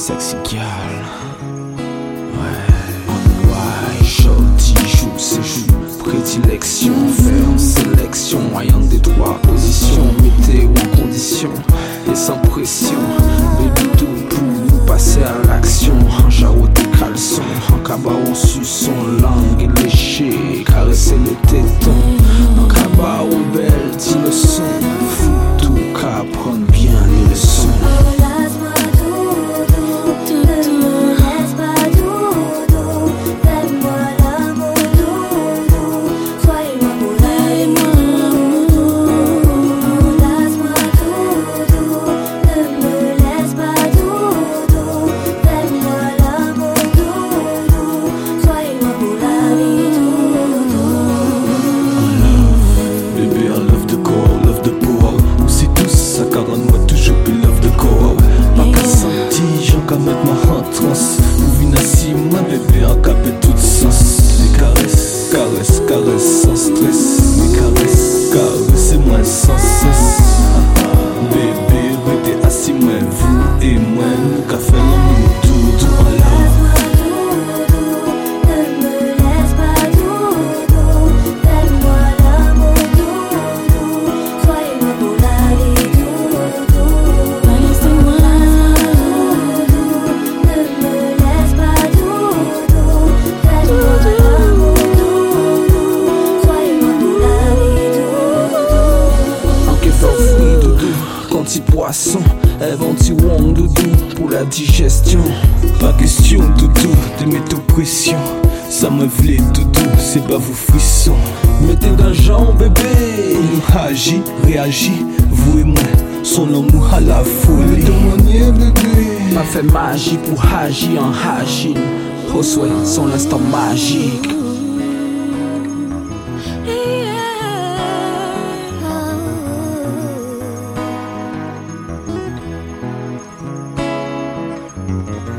Sexy girl. Ouais. Why, shorty joue ses joues, prédilection. This croissant. Avant wong doudou pour la digestion? Pas question doudou de mettre aux pressions ça me vlé doudou, c'est pas vos frissons. Mettez d'un genre bébé. Nous agit, réagit, vous et moi Son amour à la folie. Bébé. Pas fait magie pour agir en hagine Reçoit son instant magique. Mm-hmm.